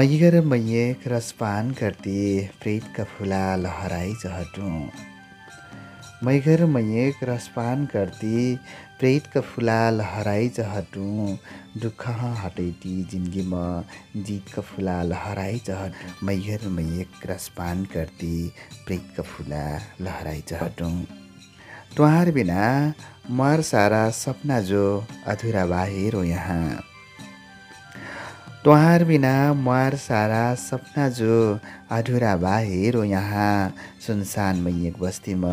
मैगर मैयक रसपान करती प्रीत फुला लहराई जहटुँ। मैघर मैयक रसपान करती प्रेत फुला लहराई जहटुँ। दुःख हटैती जिन्दगीमा जितका फुला लहराई जहट। मैघर मैयक रसपान करती प्रेत फुला लहराई जहटुँ। तुहार बिना मर सारा सपना जो अधुरा बाहिर यहाँ। तुहार बिना मार सारा सपना जो अधुरा बा हेरो यहाँ। सुनसान मैयक बस्तीमा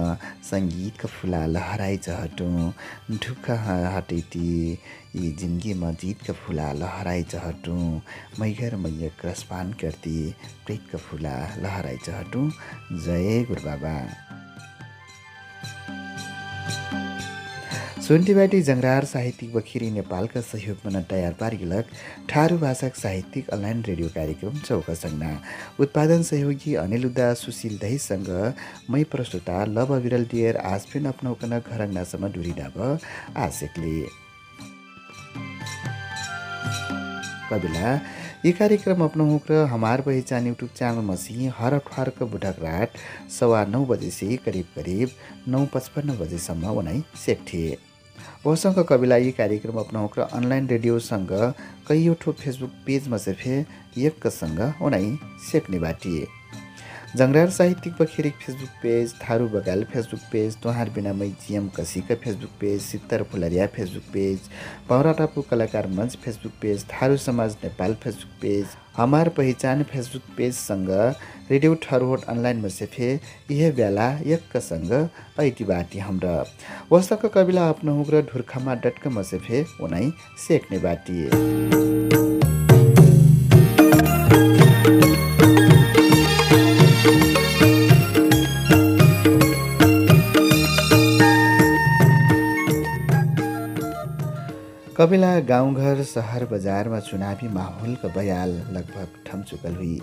सङ्गीतका फुला लहराइ चहटुँ। ढुक्क हटैती यी जिन्दगीमा जितका फुला लहराइ चहटुँ। मैघर मैयक रसपान करती प्रेतका फुला लहराइ चहटुँ। जय गुरु बाबा सुन्टीबाटी जङ्रार साहित्यिक बखिरी नेपालका सहयोगमा तयार पारिलक ठारू भाषाक साहित्यिक अनलाइन रेडियो कार्यक्रम चौकसङ्ना उत्पादन सहयोगी अनिल उद्दा सुशील दहीसँग मै प्रस्तुता लभ विरल डियर आज फिर अपनाउकन घरङ्नासम्म डुरिडाब आशेकले। कबिला ये कार्यक्रम अपनाउक र हमार पहिचान युट्युब च्यानल मसी हर अठवारको बुढक रात सवा नौ बजेसी करिब करिब नौ पचपन्न बजेसम्म उनाइ सेक्थे। ओसँग कविला यी कार्यक्रम अपनाउक र अनलाइन रेडियोसँग कैयौँ फेसबुक पेजमा चाहिँ एकसँग उनाइ सेक्ने बाटिए जङ्गरार साहित्यिक बखेरिक फेसबुक पेज थारू बगाल फेसबुक पेज तुहार बिना मै जिएम कसीका फेसबुक पेज सित्तर फुलरिया फेसबुक पेज पौरा टापु कलाकार मञ्च फेसबुक पेज थारू समाज नेपाल फेसबुक पेज हमार पहिचान फेसबुक पेजसँग रेडियो ठरहोट अनलाइन मसेफे यह बेला यक्कसँग ऐति बाटी हाम्रा। वस्तक कविला आफ्नो र ढुर्खामा डटक मसेफे उनाइ सेक्ने बाटी कपिला गाउँघर सहर बजारमा चुनावी माहौलको बयाल लगभग ठमचुकल हुई।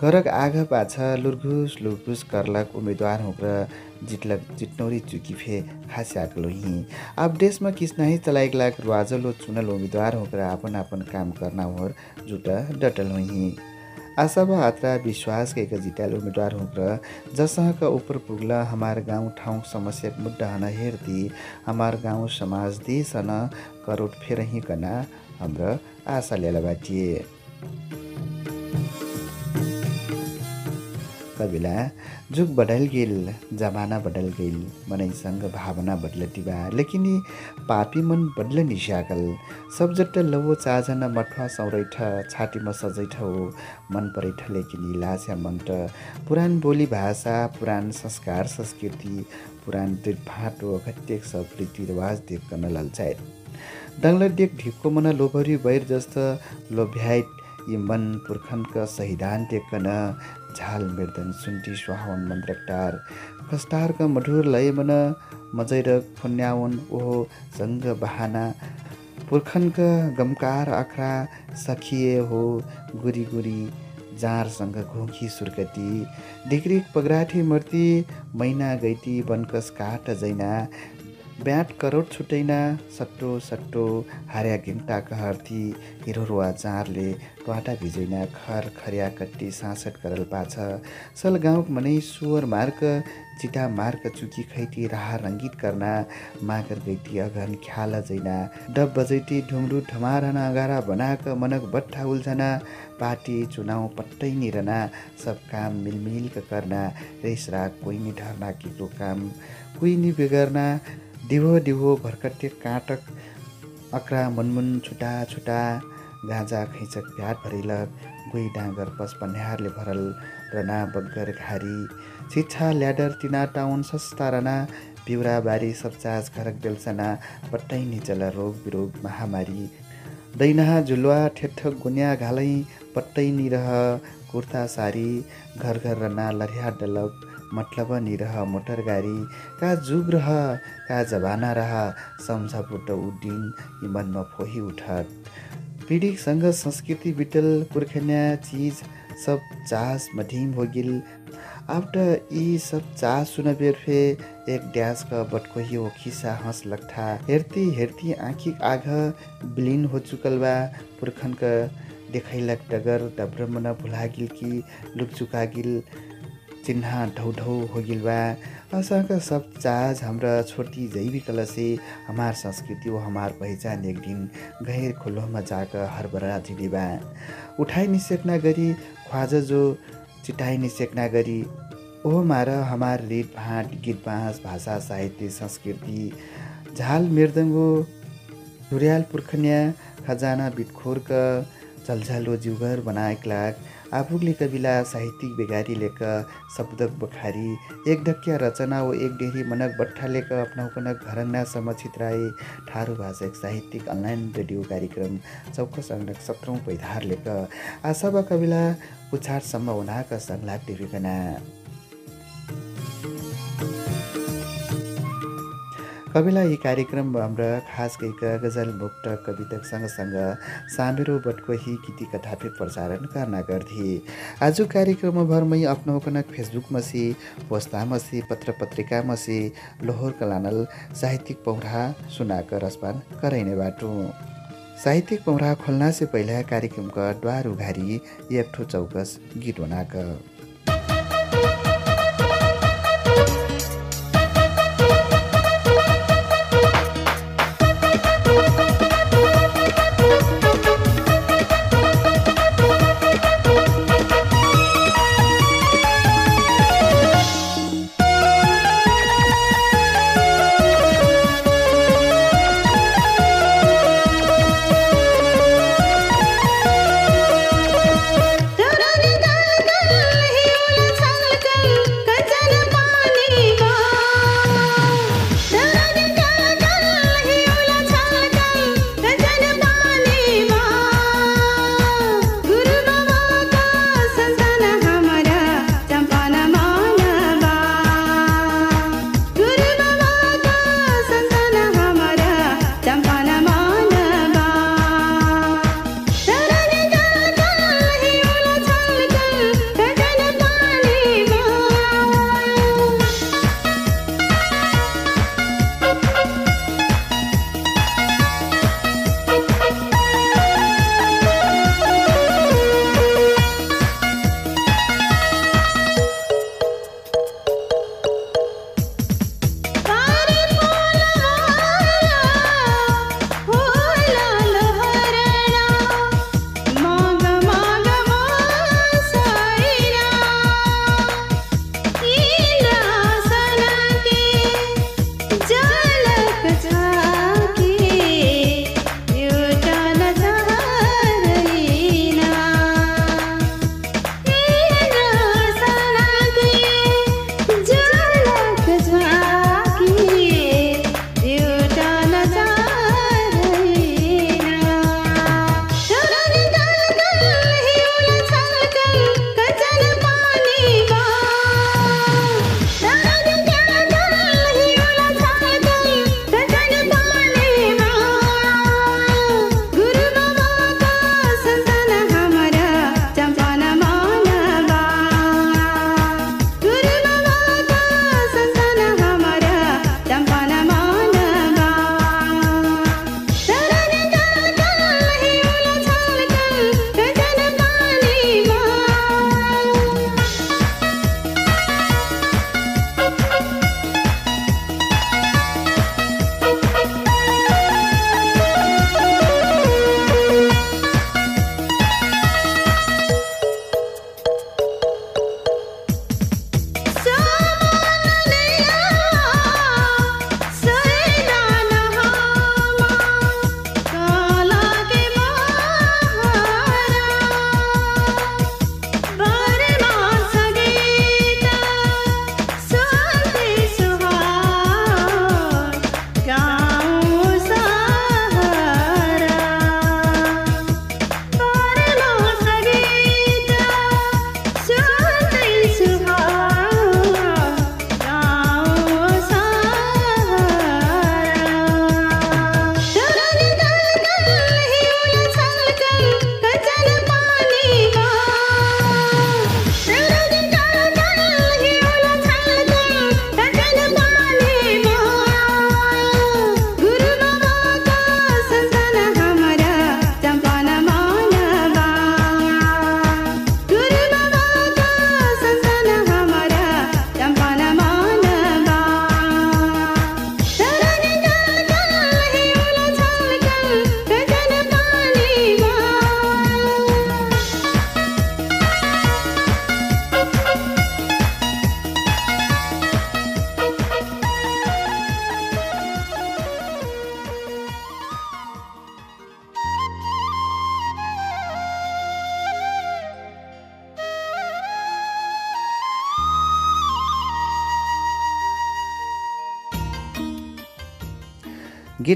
घरक आग पाछ लुर्घुस लुर्घुस करलक उम्मेदवार र जितलक जितनौरी चुकी फे हास्याक लोही। अब देशमा किसनाही चलाइक लाग रुवाजलो चुनल उम्मेदवार होकर आपन आपन काम करना होर जुट डटल हुई। आशा व आत्रा विश्वास के जिताल उम्मेदवार र जसँग उपर पुग्ला हमार गाउँ ठाउँ समस्या मुद्दा हन हेर्ती हमार गाउँ समाज देश हन कना हाम्रो आशा ल्याला बाटिए कविला जुग बदल गेल जमाना बदल गेल मनैसँग भावना बदलती बा। लेकिन पापी मन बदल निस्याकल सब जट्ट लवो चाजन मठवा सौरैठ छातीमा सजैठ हो। मन परैठ लेकिन लास्या मन्ट। पुरान बोली भाषा पुरान संस्कार संस्कृति पुरान फाटो अघट्यक सब रीतिरिवाज देख्न लल्चाए डङ्ल देख ढिक्को मन लोभरी बैर जस्तो लोभ्याइट यी मन पुर्खनका सहिदान टेक्कन झाल मृदन सुन्टी सुहावन मन्द्रकटार कस्टारका मधुर लयमन मजैर फुन्यावन ओहो जङ्ग बहाना। पुर्खनका गमकार आख्रा सखिए हो गुरी गुरी जाँरसँग घोखी सुर्कती ढिक्रिक पगराठी मूर्ति मैना गैती बनकस काट जैना। ब्याट करोड छुट्टैना सट्टो सट्टो हार्या घिम्टा कहर्थी हिरोरुवा चारले टुवाटा भिजैना खर खर्या कट्टी सासठ करल पाछ। सल गाउँक मनै सुवर मार्क चिटा मार्क चुकी खैती राह रङ्गित करना मागर गैती अघन ख्याल जैना। डब बजैती ढुङ्रु ढमारना अगारा बनाक मनक बट्ठा उल्झना। पार्टी चुनाव पट्टै निरना सब काम मिलमिल करना। रेस राग कोही नि ढर्ना किको काम कोही नि बिगर्ना। दिहो दिहो भर्कटे काटक अक्रा मुनमुन छुटा छुटा गाजा खैचक भ्याट भरिलक गुई डाँगर पन्यारले भरल रना बग्गर घारी छिछा ल्याडर तिना टाउन सस्ता रना बिउरा बारी सबचाज घरक बेलसना पट्टै निचल रोग बिरोग महामारी दैनहा झुलुवा ठेठक गुन्या घालै पट्टै निरह कुर्ता सारी घर घर रना लर्या डलक मतलब निरह मोटर गाडी का जुग रह का जबाना रह सम्झ पुट उड्डिन यी मनमा फोही उठत। पीडितसँग संस्कृति बिटल पुर्खन्या चिज सब चास मधिम हो गिल आफ्टर यी सब चास सुन बेर फे एक ड्यास का बटकोही हो खिसा हँस लग्ठा हेर्ती हेर्ती आँखी आघ बिलिन हो चुकल बा पुर्खन का देखैलक डगर डब्रमन भुला गिल कि लुकचुका गिल चिन्हा ढौ ढौ हो गिल बा असाक सब चाज हमरा छोटी जैवी कलसे हमार संस्कृति वो हमार पहिचान एक दिन गहिर खुल्लोमा जाकर हरबरा धिली बा उठाइ निसेक्ना गरी ख्वाज जो चिटाइ निसेक्ना गरी ओहो मार हमार रीत भाँट गीत बाँस भाषा साहित्य संस्कृति झाल मृदङ्गो धुर्याल पुर्खन्या खजाना बिटखोरक झलझलो जिउघर बनाएक लाग। आफूले कविला साहित्यिक बेगारी लेक शब्द बखारी एक ढक्या रचना ओ एक डेरी मनक बट्ठा लेक अपनाउकनक घरङ्ना समक्षित राए ठारो भाषा एक साहित्यिक अनलाइन रेडियो कार्यक्रम चौखस अङ्गक सत्रौँ पैधार लेक आशा कविला पुछाटसम्म हुनाक सङ्लाग टिरिकना कविला यी कार्यक्रम हाम्रा खास गइका गजल मुक्त कविता सँगसँग सामेरो बटकोही गीती कथा पे प्रसारण करना गर्थे। आज कार्यक्रम भरमै अपनाउकनक फेसबुक मसी पोस्ता पत्र पत्रिका मसी लोहोर कलानल साहित्यिक पौरा सुनाकर रसपान करैने बाटो। साहित्यिक पौरा खोल्ना से पहिला कार्यक्रमका द्वार उघारी एक ठो चौकस गीत बनाक।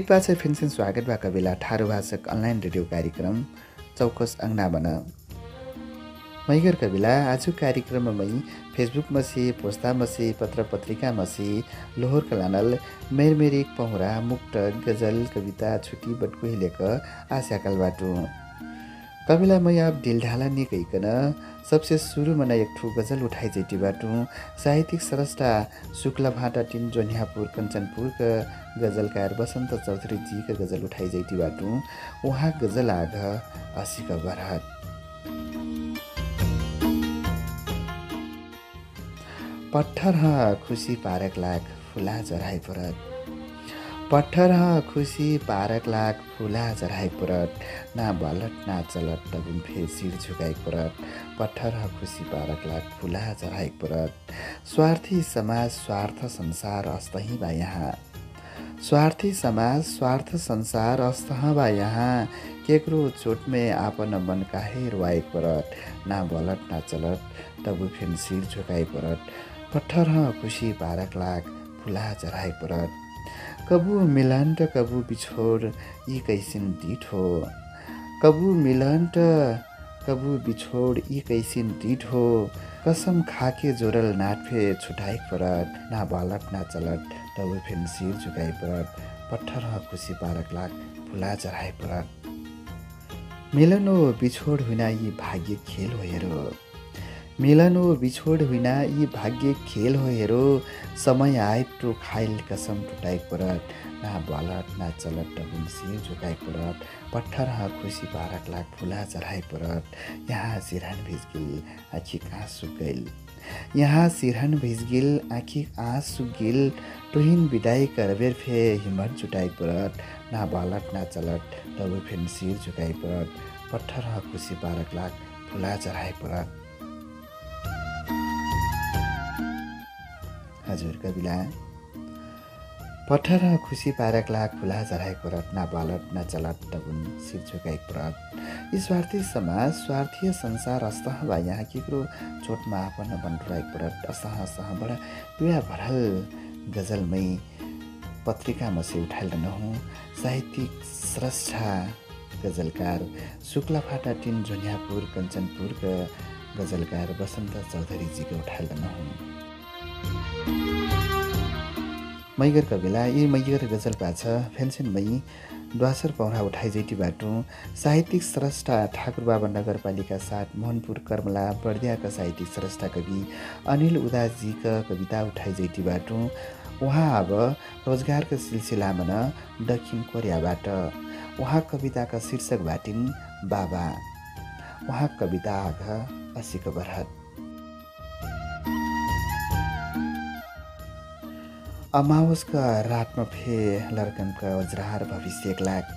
गीत फेन्सिन स्वागत बा कविला ठारो भाषक अनलाइन रेडियो कार्यक्रम चौकस अङ्ना बन। मैगर कविला आज कार्यक्रममा मै फेसबुक मसी पोस्ता मसी पत्र पत्रिका मसी लोहोर कलानल मेरमेरिक पहुरा मुक्त गजल कविता छुटी बटकुही लेक आस्याकाल बाटो। कविला मै अब ढिलढाला निकैकन सबसे सुरुमा न एक ठु गजल उठाइ जैटी बाटु। साहित्यिक सरस्टा शुक्ल भाटा टिन जोन्यापुर कञ्चनपुरका गजलकार बसन्त चौधरीजीका गजल उठाइ जैटी बाटु। उहाँ गजल आघ हसीका बरहत। पत्थर खुसी पारक लाग फुला चराइ परत पत्थर खुसी पारक लाग फुला चराइ परत। ना बलट ना चलट तबुन फे सिर झुकाइ परत। पत्थर खुसी पारक लाग फुला चराइ परत। स्वार्थी समाज स्वार्थ संसार अस्तही बा यहाँ। स्वार्थी समाज स्वार्थ संसार अस्तह बा यहाँ। केकरो चोटमे आपन मन काहे रुवाइ परत? ना बलट ना चलट तबु फेन सिर झुकाइ परत। पत्थर खुसी पारक लाग फुला चराइ परत। कबु मिलन त कबु बिछोड यी कैसिन डिठ। कबु मिलन त कबु बिछोड यी कैसिन हो कसम खाके जोरल नाटफे छुटाइ परत ना बालट ना चलट तब फेन सिर झुकाइ परत पत्थर खुसी पारक लाग फुला चराइ परत। मिलन हो बिछोड हुना यी भाग्य खेल हो हेरो मिलन हो बिछोड हुना यी भाग्य खेल हो हेरो। समय आइप्टो खाइल कसम टुटाइ परत। ना बालट ना चलट टबुन सिर झुकाइ परत। पत्थर खुसी पारक लाग फुला चढाइ परत। यहाँ सिरहन भिजगिल आँखी काँस सुकैल यहाँ सिरहन भिजगिल आँखी आँस सुगिल टुहिन बिदाई करबेर फे हिम्मत जुटाइ परत। ना बालट ना चलट तब फेन सिर झुकाइ परत। पत्थर खुसी पारक लाग फुला चढाइ परत। हजुर कविला पत्थर खुसी पारक लाग फुला चढाइ परत ना बालट ना चलट तबुन सिर झुकाइ परत स्वार्थी समाज स्वार्थीय संसार अस्तह बा यहाँ केकरो चोटमा आफन बन्टुराइ परत असह असहबाट पीडा भरल गजलमै पत्रिकामा से उठाएर नहुँ साहित्यिक स्रष्टा गजलकार शुक्ला फाटा टिन झोनियापुर कञ्चनपुरका गजलकार बसन्त चौधरीजीको उठाएर नहुँ मैगर कविला यी मैगर गजल पाछ फेन्सन मै द्वासर पौरा उठाइ जैटी बाटो साहित्यिक स्रष्टा ठाकुर बाबा नगरपालिका साथ मोहनपुर कर्मला बर्दियाका साहित्यिक स्रष्टा कवि अनिल उदासजीका कविता उठाइ जैटी बाटो। उहाँ अब रोजगारका सिलसिलामा न दक्षिण कोरियाबाट। उहाँ कविताका शीर्षक भाटिन् बाबा। उहाँ कविता आघ असीको बरहत। अमावसका रातमा फे लर्कनका वज्रहार भविष्यक लाग।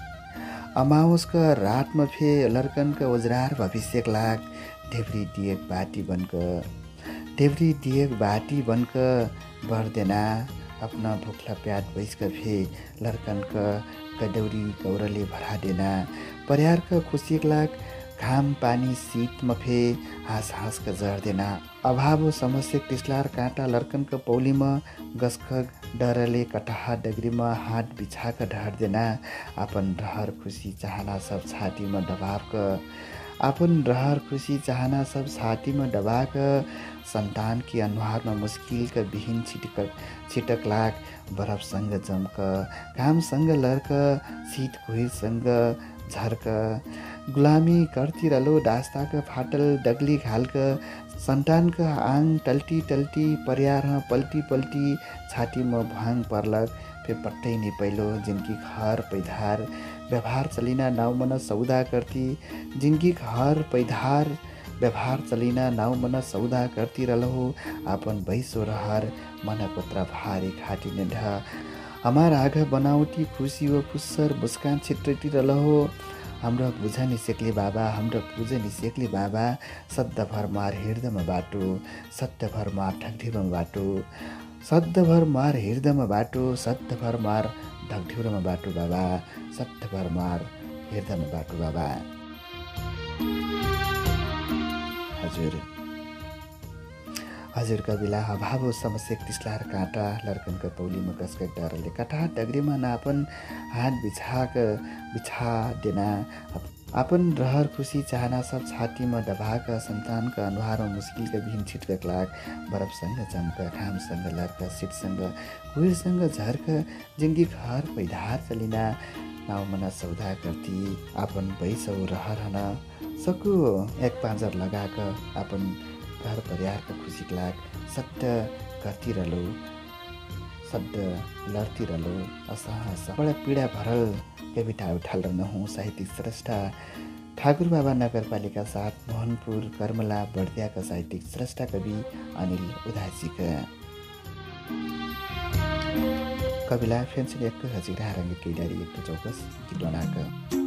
अमावसका रातमा फे लर्कनका वज्रहार भविष्यक लाग। ढेब्री डिएक बाटी बनक। ढेब्री डिएक बाटी बनक बर्देना अपना भुखला प्याट बैसक फे लर्कनका गडौरी गौरले भरा देना पर्यारका खुसियक लाग घाम पानी शीतमा फे हाँस हाँसका जर्देना अभाव समस्या टिस्लार काँटा लर्कनका पौलीमा गसखग डरले कटहा डगरीमा हात बिछाक ढाड्देना आपन रहर खुसी चाहना सब छातीमा दबावक आपन रहर खुसी चाहना सब छातीमा दबाक। सन्तानकी अनुहारमा मुस्किलका बिहिन छिटक छिटक लाग बरफसँग जम्क। घामसँग लर्क शीत कुहिरसँग झर्क। गुलामी करतिरलो डास्ताक फाटल डगली घाल्क। सन्तानका आङ टल्टी टल्टी पर्यार पल्टी पल्टी छातीमा भाङ पर्लक फे पट्टै नि पहिलो जिनकी घर पैधार। व्यवहार चलिना नाउमन सौदा करती जिनकी घर पैधार। व्यवहार चलिना नाउमन सौदा करती रलहो आपन भैसो रहर मन पुत्र भारी खाटी ढ हमार आघ बनावटी खुसी व पुस्सर मुस्कान छिट्टी रलहो हाम्रो बुझ निसेक्ली बाबा हाम्रो बुझ निसेक्ली बाबा सद्धभर मार हृदयमा बाटो सद्धभर मार ढकढिरमा बाटो सद्धभर मार हृदयमा बाटो सद्धभर मार ढकढिउरोमा बाटो बाबा सद्धभर मार हृदयमा बाटो बाबा। हजुर। हजुर कविला अभाव समस्या तिस्लार काँटा लर्कनका पौलीमा कसका डरले काँटा डगरीमा नापन हात बिछाक बिछा देना आपन रहर खुसी चाहना सब छातीमा डबाका सन्तानका अनुहारमा मुस्किलका भिन छिटक लाग बरफसँग चम्क घामसँग लर्क सिटसँग कुहिरसँग झर्क जिङ्गी घर पैधार चलिना। नाउ मना सौदा गर्ती आपन बैसौ रहर हन। सकु एक पाँजर लगाक आपन घर परिवारका खुसी लाग सट्ट गर्ती रलो सड्ड लड्ती रलो असह बडा पीडा भरल कविता उठाल नहुँ साहित्यिक स्रष्टा ठाकुर बाबा नगरपालिका साथ मोहनपुर कर्मला बर्दियाका साहित्यिक स्रष्टा कवि अनिल उदासीका। कविला फेन्सिल एक हजिरा रङ्ग कैलारी एक चौकस गीत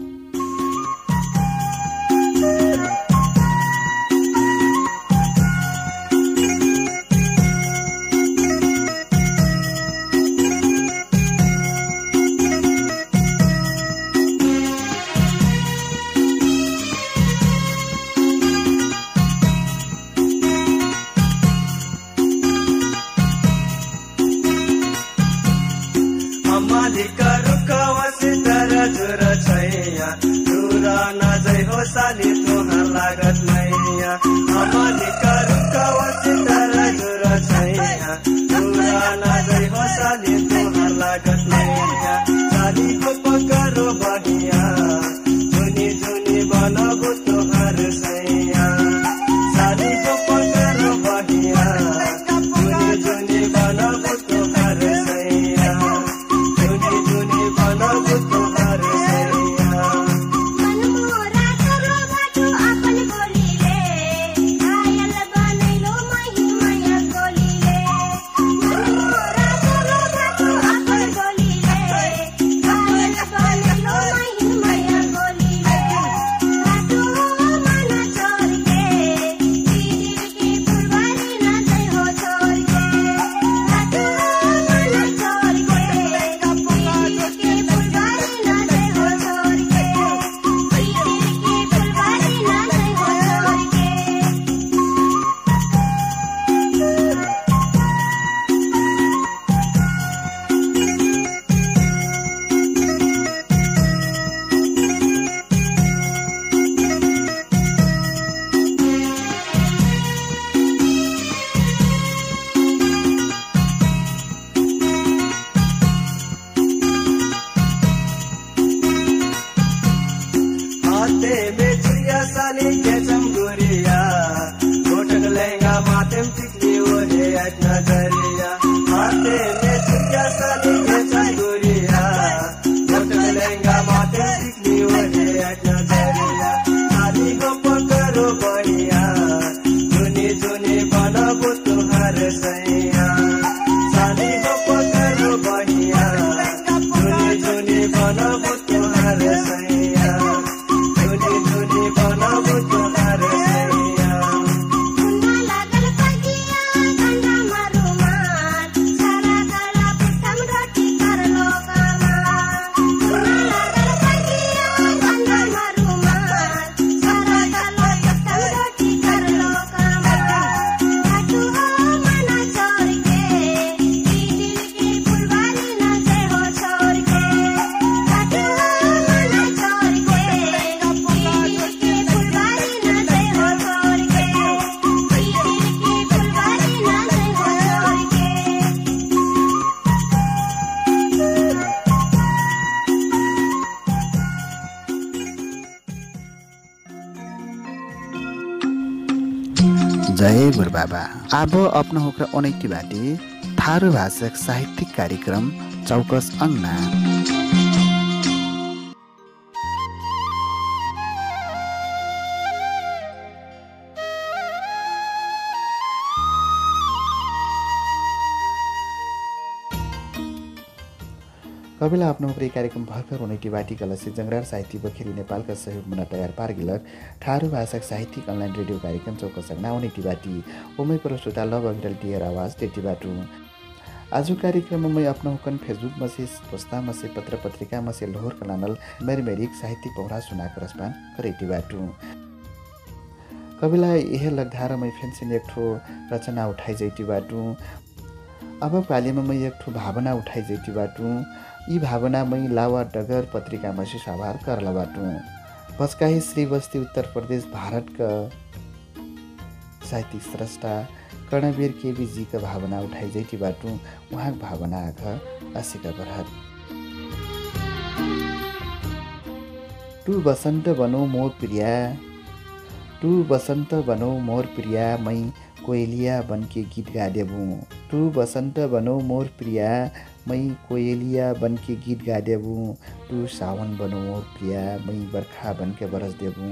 अपना होकर अनैटी थारू भाषक साहित्यिक कार्यक्रम चौकस अङ्ना कविला आफ्नो उपरी कार्यक्रम भर्खर हुने बाटी कलसी जङ्गरार साहित्य बखेरी नेपालका सहयोग मुना तयार पार्गिलक ठारू भाषाक साहित्यिक अनलाइन रेडियो कार्यक्रम चौकसक नाउने टिबाटी। ओमै श्रोता लभ आवाज टेटी बाटु। आज कार्यक्रममा आफ्नो हुकन फेसबुक मसे पुस्ता मसे पत्र पत्रिका मसे लोहोर कलानल मेरी मेरिक साहित्य पौरा सुनाको रसपान करेटी बाटु। कविला यह लगधार मै फेन्सिन एक ठो रचना उठाइ जैती बाटु। अब पालिमा मै एक ठो भावना उठाइ जैती बाटु। यी भावना मै लावा डगर पत्रिकामा सिसाभार करला बाटु। पचकाही श्रीबस्ती उत्तर प्रदेश भारतका साहित्यिक स्रष्टा कर्णवीर केबीजीका भावना उठाइ जैती बाटु उहाँको भावना आघ असिका बरहत। टु बसन्त बनौ मोर प्रिया टु बसन्त बनौ मोर प्रिया मै कोयलिया बनके गीत गादेबु। टु बसन्त बनौ मोर प्रिया मै कोयलिया बनके गीत गादेबु टु सावन बनौ मोर प्रिया मै बर्खा बनके बरस देबु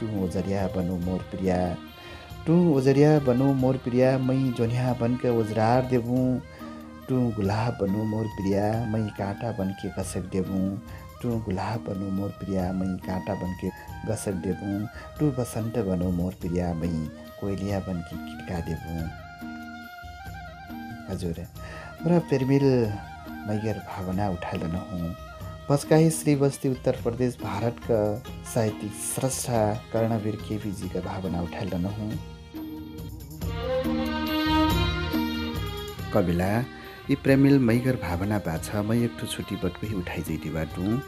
टु ओजरिया बनौ मोर प्रिया। टु ओजरिया बनौ मोर प्रिया मै जोन्या बनके ओजरार देबु टु गुलाब बनौ मोर प्रिया मै काँटा बनके कसक देबु। टु गुलाब बनौ मोर प्रिया मै काँटा बनके गसक देबु। टु बसन्त बनौ मोर प्रिया मै कोइलिया बनके किटका देबु हजुर। र पेरमिल मैगर भावना उठाल नहुँ पचकाही श्रीबस्ती उत्तर प्रदेश भारतका साहित्यिक स्रष्टा कर्णवीर केपीजीका भावना उठाल नहुँ कविला यी प्रेमिल मैगर भावना बाछ मै एक ठो छुट्टी बटकोही उठाइ जैती बाटु।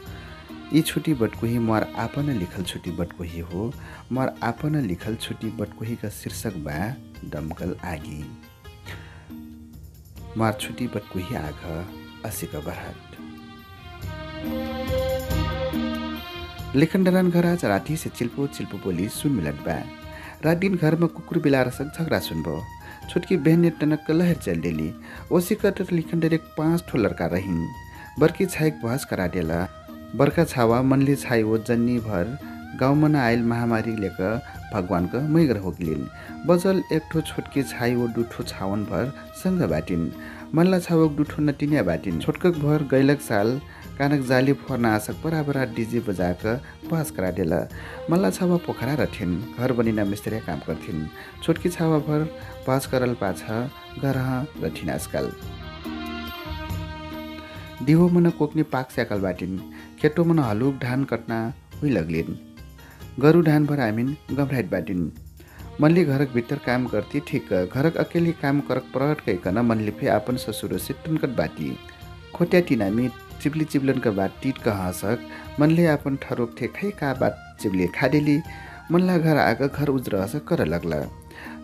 यी छुट्टी बटकोही मर आपन लिखल छुट्टी बटकोही हो मर आपन लिखल छुट्टी बटकोहीका शीर्षक बा दमकल आगी। मार छुट्टी बटकोही आघ असिक बरहट लेखन डरान घर आज राति से चिल्पो चिल्पो बोली सुन मिलत बा। रात दिन घरमा कुकुर बिलाएर झगडा सुनबो। छोटकी बहन टनक्क लहर चल डेली ओसी कटर लिखन एक पाँच ठो लड़का रहिन्। बर्की छाइक बहस करा डेला बर्खा छावा मनले वो जन्नी भर गाउँमा न आयल महामारी लेक भगवानको मैगर होगिलिन् बजल एक ठो छोटकी डुठो छावन भर सँग बाटिन्। मनला छावक डुठो नटिनिया बाटिन्। छोटकक भर गैलक साल कानक जाली फोर्न आसक बराबर डिजे बजाक बहस करा डेला मल्ला छावा पोखरा रथिन् घर बनिना मिस्त्री काम गर्थिन् छोटकी छावा भर बहस करल पाछ घर रथिन् आजकल। दिहो मन कोक्ने पाक स्याकल बाटिन् खेटो मन हलुक धान कट्ना हुइ लग्लिन्। गरु धान भर आमिन घबराइट बाटिन्। मनले घरक भित्र काम गर्थे ठिक घरक अकेले काम करक कैकन मनले फे आपन ससुर से टुनकट बाटी खोट्या टिनामी चिप्ली चिप्लनका बात टिटक हँसक? मनले आपन ठरोक थे खै का बात चिप्ले खाडेली मनला घर आग घर उज्र हस कर लगला।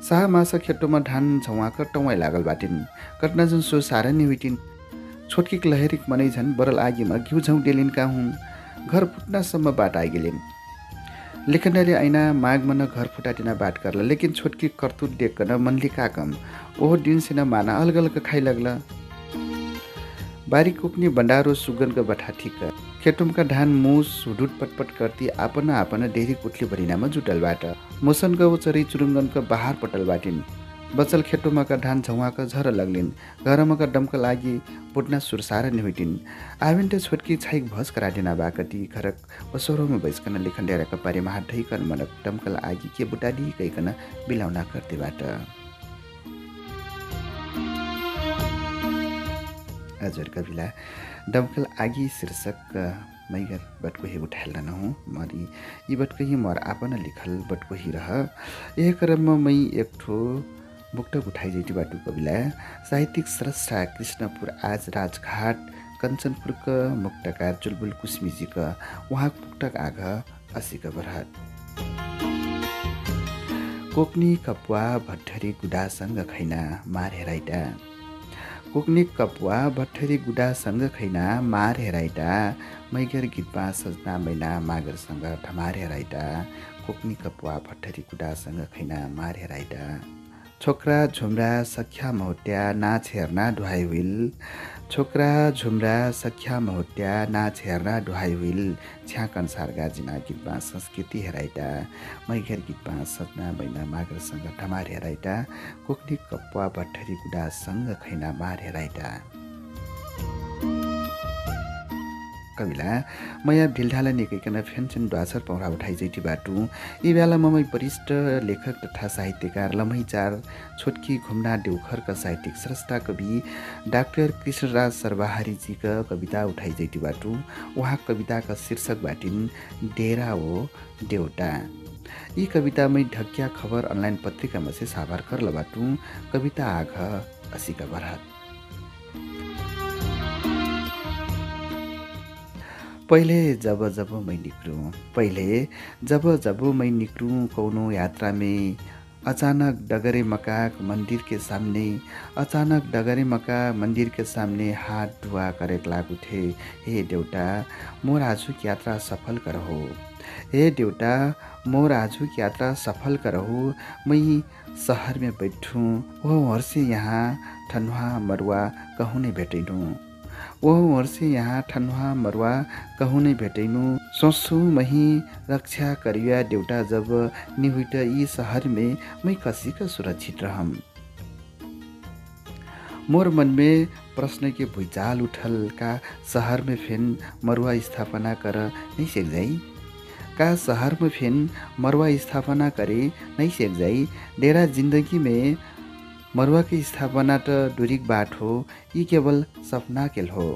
साहा मासा खेटोमा धान झौवाक टौवाइ लागल बाटिन्। कटना जुन सो सारा निविटिन् छोटकिक लहरिक मनै झन् बरल आगीमा घिउ झौँ डेलिन् हुन् घर फुट्नासम्म बाट आइगेलिन्। लेखनले ऐना माग मन घर फुटाटिना बाट करला लेकिन छोटकी कर्तुत देखकन मनले का कम ओहो दिन माना अलग अलग खाइ लगला। बारी कुक्ने बन्डारो सुगनको बठा ठिक। खेटुमका धान मुस हुडुट पटपट करती आपन आपन डेरी कुटली भरिनामा जुटलबाट। मोसनको चरी चुरुङ्गनको बहार पटल बाटिन् बचल खेटोमाका धान झौवाका झर लग्लिन्। घरमाका डम्क लागि बुट्ना सुरसार निहुटिन्। आविन्ट छोटकी छाइक भस कराडिना बाकटी घरक बसोरोमा बैसकन लेखन डेराका पारेमा हात ढैकन मनक डम्कल आगी के बुटाडी गइकन बिलाउना कर्तेबाट। हजुर कविला डम्कल आगी शीर्षक मैगर बटकोही उठाएल नहुँ मरी यी बटकोही मर आपन लिखल बटकोही रह। यह क्रममा मै एक ठो मुक्तक उठाइ जैटी बाटु कविला साहित्यिक स्रष्टा कृष्णपुर आज राजघाट कञ्चनपुरका मुक्तकार चुलबुल कुस्मिजीका। उहाँको मुक्तक आघ असिक बरहट कोक्नी कपुवा भट्टरी गुडासँग खैना मार हेराइटा कोक्नी कपुवा भट्टरी गुडासँग खैना मार हेराइटा मैगर गीतमा सजना मैना मागरसँग ठमार हेराइटा कोक्नी कपुवा भट्टरी गुडासँग खैना मार हेराइटा छोक्रा झुम्रा सख्या महोट्या नाच हेर्ना ढुहाइ हुइल। छोक्रा झुम्रा सख्या महोट्या नाच हेर्ना ढुहाइ हुइल। छ्याक अनुसार गाजिना गीतमा संस्कृति हेराइटा मैघेर गीतमा सजना बैना मागरसँग ठमार हेराइटा कोक्नी कप्वा भट्टरी गुडासँग खैना मार हेराइटा कविला मया ढिलढाला निकैकन फेन्सन ड्वासर पौरा उठाइ जैटी बाटु। यी बेला ममै वरिष्ठ लेखक तथा साहित्यकार लम्हैचार छोटकी घुम्ना देउखरका साहित्यिक स्रष्टा कवि डाक्टर कृष्णराज सर्वाहारीजीका कविता उठाइ जैटी बाटु। उहाँ कविताका शीर्षक बाटिन् डेरा हो देउटा। यी कवितामै ढक्या खबर अनलाइन पत्रिकामा से साभार कर लबाटु कविता आघ असिका बरहत पहिले जब जब मै निक्लूँ पहिले जब जब मै निक्लूँ कौनो यात्रामे अचानक डगरे मकाक मंदिर के सामने अचानक डगरे मका मंदिर के सामने हाथ दुआ करे लागु थे हे देउटा मोर आजुक यात्रा सफल करहो। हे देउटा मोर आजुक यात्रा सफल करहो। मै सहर बैठूँ वो वर्षे यहाँ ठन्वा मरुवा कहूँ नै भेटैनू। ओ वर्षे यहाँ ठन्वा मरुवा कहूँ नै भेटैनु। सोच्छु मही रक्षा करिया देउटा जब निहुट यी सहरमे मै कसिक सुरक्षित रहम। मोर मनमे प्रश्न के भुइचाल उठल का शहर में फेन मरुवा स्थापना कर नै सेक जाई का शहर में फेन मरुवा स्थापना करे नै सेक जाई डेरा जिन्दगी में मरुआ की स्थापना त डुरिक बाट हो यी केवल सपना केल हो।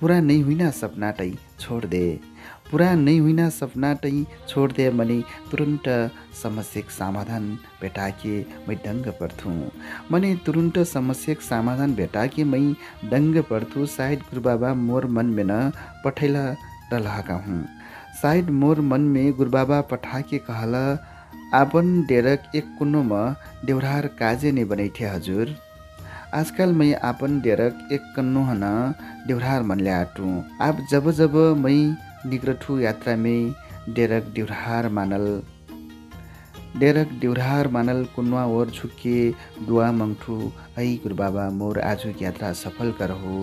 पुरा नै हुइना सपनाटै छोड दे। पुरा नै हुइना सपनाटै छोड दे मने तुरुन्त समस्याक समाधान भेटाके मै डङ्ग पर्थु मने तुरुन्त समस्याक समाधान भेटाके मै डङ्ग पर्थु सायद गुरुबाबा मोर मनमे न पठैला रहका हुँ। सायद मोर मनमे गुरुबाबा पठाके कहला आपन डेरक एक कुन्नोमा देउरार काजे नै बनैठे हजुर। आजकल मै आपन डेरक एक कन्नो हन देउरार मनले आटु। आप जब जब मै निग्रठु यात्रामै डेरक देउरार मानल। डेरक देउरार मानल कुन्वा ओर झुके दुआ मङ्ठु ऐ गुरुबाबा मोर आजुक यात्रा सफल करहो।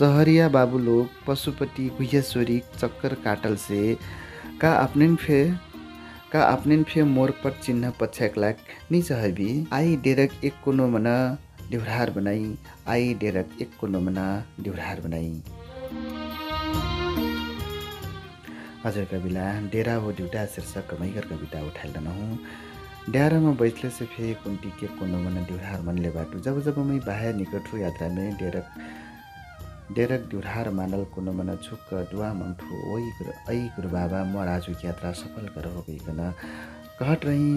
सहरिया बाबु लोग पशुपति गुह्यश्वरी चक्कर काटल से का अपने फे का अपनेन फे मोर पर चिन्ह पछ्याकलाक नि चहबी आई डेरक एक कोनो मना देउरार बनाई। आई डेरक एक कोनो मना देउरार बनाई। हजुर कविला डेरा हो ड्युटा शीर्षक कमैगर कविता उठाइल नहुँ ड्यारामा बैठले से फे कुन्टी के कोनो मना देउरार मनले बाटु। जब जब मै बाहिर निकट यात्रामे डेरक डेरक दुरार मानल कुनो मन छुक्क दुवा मङ्ठु ओइ ऐ गुरु बाबा म राजुक यात्रा सफल हो गइकन। कहट रही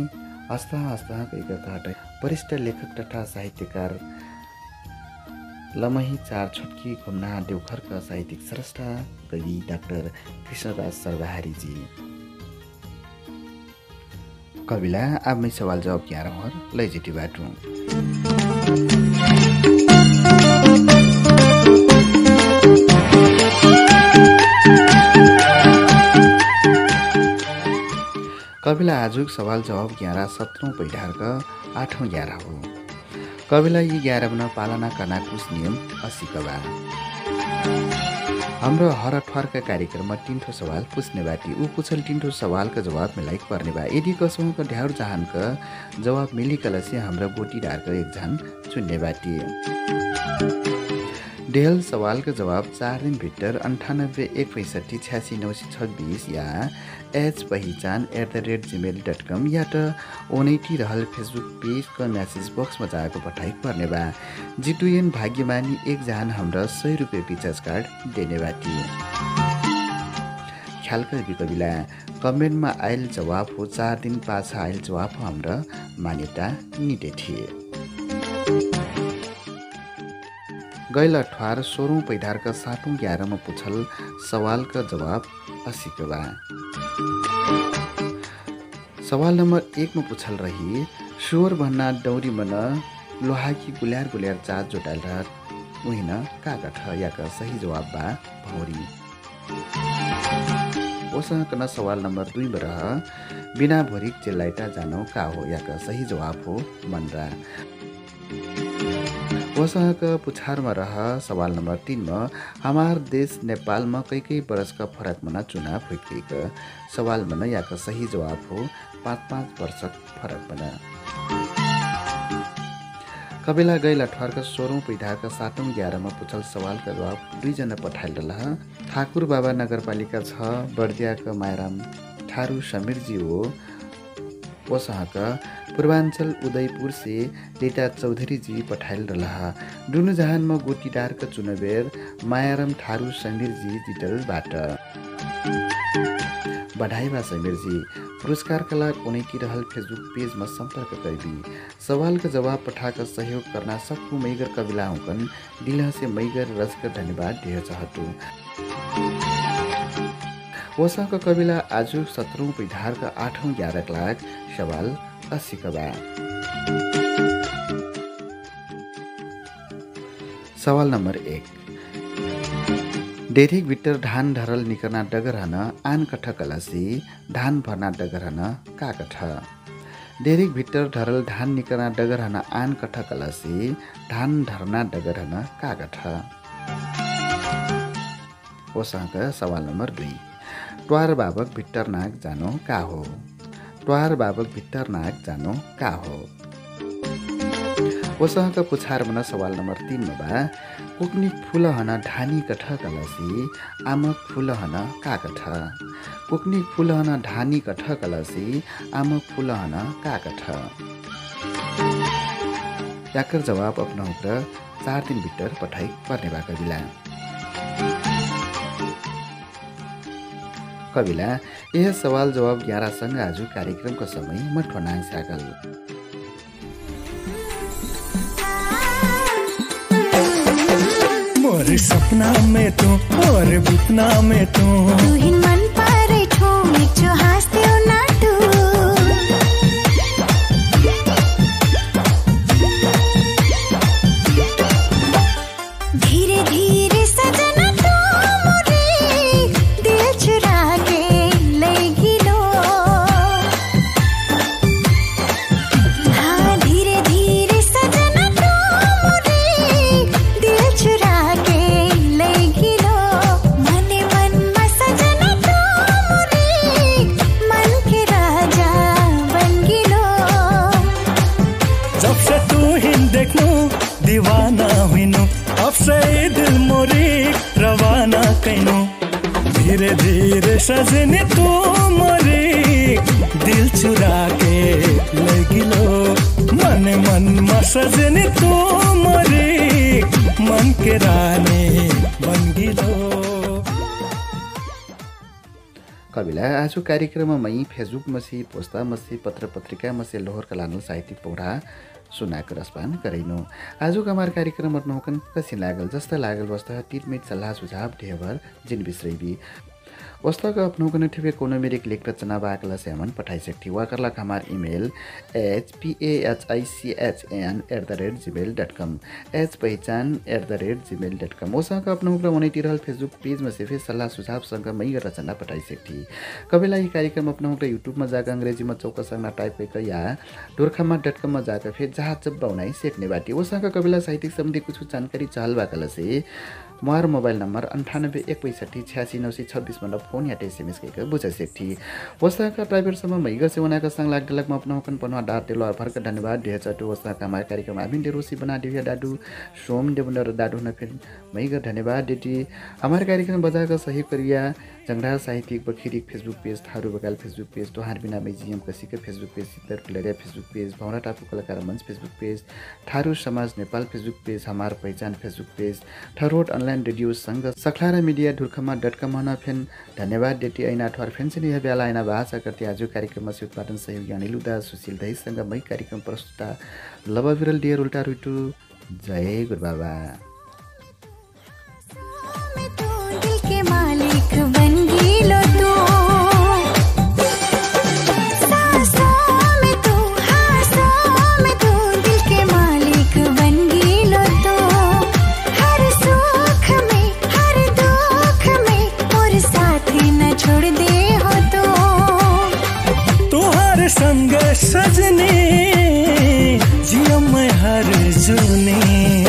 हस्ता हस्ता गइक कहट वरिष्ठ लेखक तथा साहित्यकार लमही चार छुट्की घुम्ना देउखरका साहित्यिक स्रष्टा कवि डाक्टर कृष्णदास सर्वहारीजी। कविला अब सवाल जवाब क्या लैजेटी बाटु। कविलाई आजुक सवाल जवाब ग्यारह सत्रौँ पैठारका आठौँ ग्यारह हो। कविलाई यी ग्यारहमा पालना करना कुछ नियम अस्सी कबा हाम्रो हर अठवारका कार्यक्रममा तिनठो सवाल पुछ्ने बाटी ऊ पुछल तिनठो सवालका जवाब मिलाइ पर्ने बा। यदि कसौँको ढ्याउर चाहनका जवाब मिलिकलसी हाम्रो गोटी ढारका एक झान चुन्ने बाटी। डेल सवालको जवाब चार दिनभित्र अन्ठानब्बे एक पैँसठी छ्यासी नौ सय छब्बिस या एच पहिचान at the rate Gmail dot com या त ओनैटी रहल फेसबुक पेजको म्यासेज बक्समा जाएको पठाइ पर्ने बा जिटुएन भाग्यमानी एकजना हाम्रो सय रुपियाँ रिचार्ज कार्ड देने बाटी। कविला कमेन्टमा आयल जवाब हो चार दिन पाछा आयल जवाब हो हाम्रो मान्यता निटे थिए गैल अठवार सोह्रौँ पैधारका सातौँ ग्यारमा पुछल सवालका जवाब असीको बा। सवाल नम्बर एकमा पुछल रही स्वर भन्ना डौरी मन लोहाकी गुल्यार गुल्यार चार जोटाल उहिन कागठ याका सही जवाब बा भौरी। ओसँग सवाल नम्बर दुईमा रह बिना भोरिक चेलाइटा जानो का हो याका सही जवाब हो मनरा वसँग पुछारमा रह सवाल नम्बर तिनमा हमार देश नेपालमा कई कई वर्षका फरकमा चुनाव होइकेका सवाल मन याका सही जवाब हो पाँच पाँच वर्ष फरक बना कपिला गैल अठवारका सोह्रौँ पिधाका सातौँ ग्यारमा पुछल सवालका जवाब दुईजना पठाइल रह ठाकुर बाबा नगरपालिका छ बर्दियाका मायराम ठारू समीरजी हो वसहका पूर्वाञ्चल उदयपुर से डेटा चौधरी जी पठाइल रहा दुनु जहानमा चुनबेर मायाराम ठारू समीर जी जिटलबाट बधाई समीरजी पुरस्कारका लागि कुनैतिर रहल फेसबुक पेजमा सम्पर्क करबी सवालका जवाब पठाकर सहयोग करना सकू मैगर कविला हुकन दिल से मैगर रसकर धन्यवाद ढेर चाहतु। वसाको कविला आज सत्रौँ विधारका आठौँ ग्यारक लाग सवाल असिकबा सवाल नम्बर एक। डेरिक भिटर धान धरल निकर्ना डगरहन आन कठ कलसी धान भर्ना डगरहन का कठ? डेरिक भिटर धरल धान निकर्ना डगरहन आन कठ कलसी धान धर्ना डगरहन का कठ? ओसँग सवाल नम्बर दुई। ट्वार बाबक भिट्टर नाग जानो का हो? ट्वार बाबक भिट्टर नाग जानो का हो? ओसँग पुछार मन सवाल नम्बर तिनमा बा कुक्निक फुल हन ढानी कठ कलसी आमक फुल हन काकठ कुक्निक फुल हन ढानी कठ कलसी आमक फुल हन काकठ याकर जवाब अपनाउँ र चार दिन भित्र पठाइ पर्ने बा कविला कविला यह सवाल जवाब ग्यारहसँग आज कार्यक्रमको समय म ठोनाङ सागल। मोर सपना में तू और बुतना में तू। मन पारे ठो मिचो हास्ते हो धीरे सजनी तू मोरी दिल चुरा के लगिलो मन मन, में सजनी मन के रानी बन गिलो। कविला आज कार्यक्रममा मै फेसबुक मसी पोस्ता मसी पत्र पत्रिका मसी लोहर कलानु साहित्यिक पौडा सुनाएको रसपान गराइनु। आजको हमार कार्यक्रम नौकन कसी लागल, जस्ता लागल वस्ता टिटमेट सल्लाह, सुझाव, ढेबर जिन बिसरैबी वस्तक अपनौकन ठिबे कोनो मेरिक लेख रचना बाकला से हमन पठाई सकती वाकरला हमार email H P A H I C H N at the rate Gmail dot com H पहिचान at the rate Gmail dot com ओसँग अपनौक उनैतिर फेसबुक पेजमा से फेस सल्लाह सुझावसँग मै रचना पठाई सकती कविला यी कार्यक्रम अपनाउक युट्युबमा जाकर अङ्ग्रेजीमा चौकसँग टाइप गरेर या डोर्खामा डट कममा जाकर फेर जहाँ चब्बा उनाइ सेक्ने बाटी ओसँग कविला साहित्यिक सम्बन्धी कुछ जानकारी चहल बाकला से मार मोबाइल नम्बर अन्ठानब्बे एक पैँसठी छ्यासी नौ सय छब्बिसमा फोन या एसएमएस गएको बुझ सेक्ठी वसाका ड्राइभरसम्म मैग से उनाका संग लाग लगमा अपनाउकन पनवा डाट तेलो भर्क धन्यवाद। ढेर चटु वसाका हमारे कार्यक्रम आबिन रोसी बना दिव्या डाडू सोम देवनर डाडू न फिर मैग धन्यवाद डेटी। हमारे कार्यक्रम बजाका सही करिया जंगडार साहित्यिक बखिरिक फेसबुक पेज थारू बगाल फेसबुक पेज तोहार बिना मैजियम कसीका फेसबुक पेज सिद्धर कुलरिया फेसबुक पेज भौरा टापु कलाकार मञ्च फेसबुक पेज थारू समाज नेपाल फेसबुक पेज हमार पहिचान फेसबुक पेज ठरोट अनलाइन रेडियो सङ्घ सखलारा मिडिया ढुर्खमा डट कम फेन। धन्यवाद डेटी। ऐना ठवार फेन चाहिँ यह बेला ऐना भाषा करते आज कार्यक्रममा से उत्पादन सहयोगी अनिलुदा सुशील दहीसँग मै कार्यक्रम प्रस्तुता लव विरल डियर उल्टा रुटु। जय गुरुबाबा। सजनी जियम हर जुनी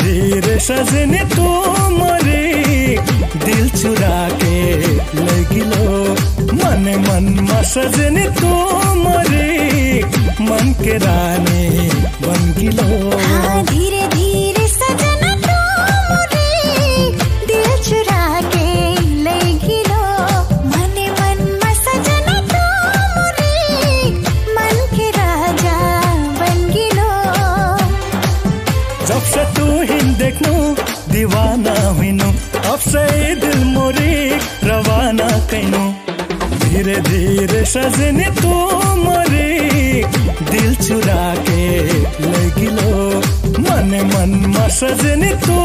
धीरे सजने तू मोरी, दिल चुरा के ले गिलो। मन मन मा सजने तू मोरी, मन के रानी बन गिलो। हाँ धीरे धीरे से दिल मोरी, रवाना कैनु धीरे धीरे सजनी तू मोरी, दिल चुरा के लगिलो मन मन में सजनी तू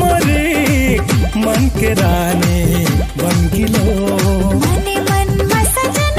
मोरी, मन के रानी बन गिलो मन मन में सजना